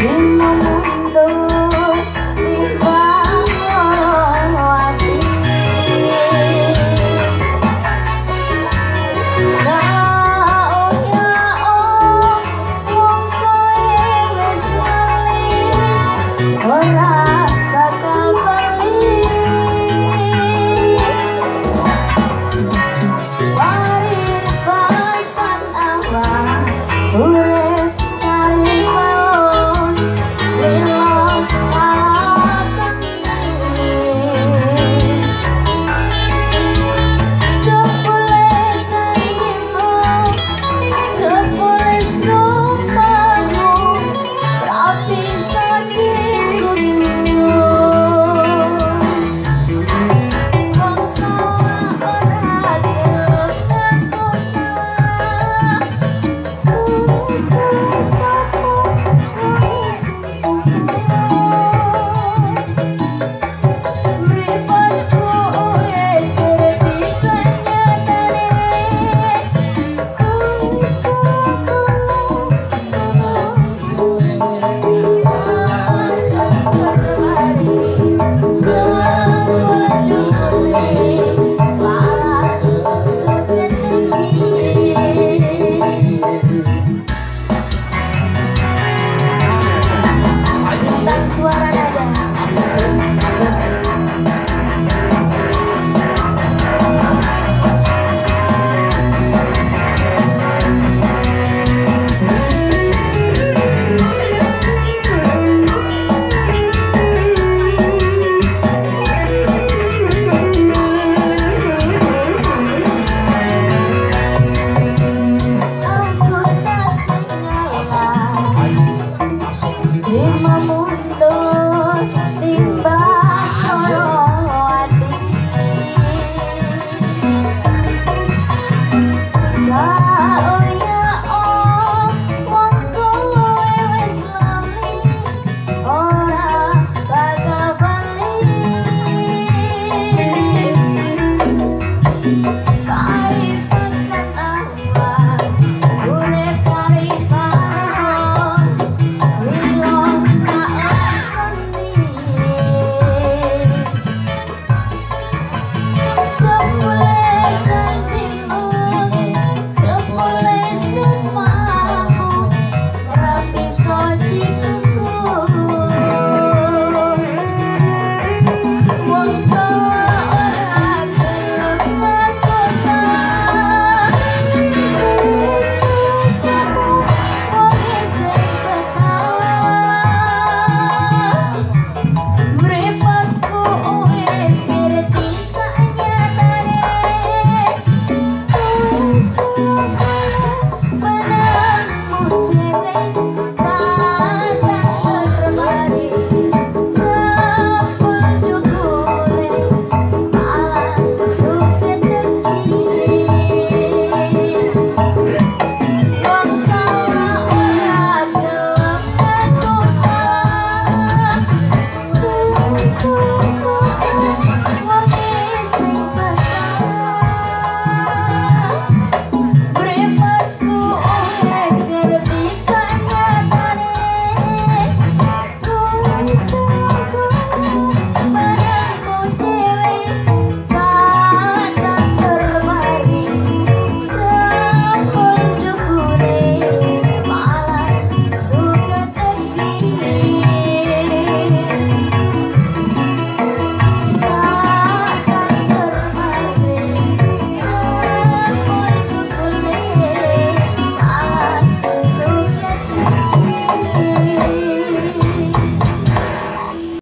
Dream alright. Mama.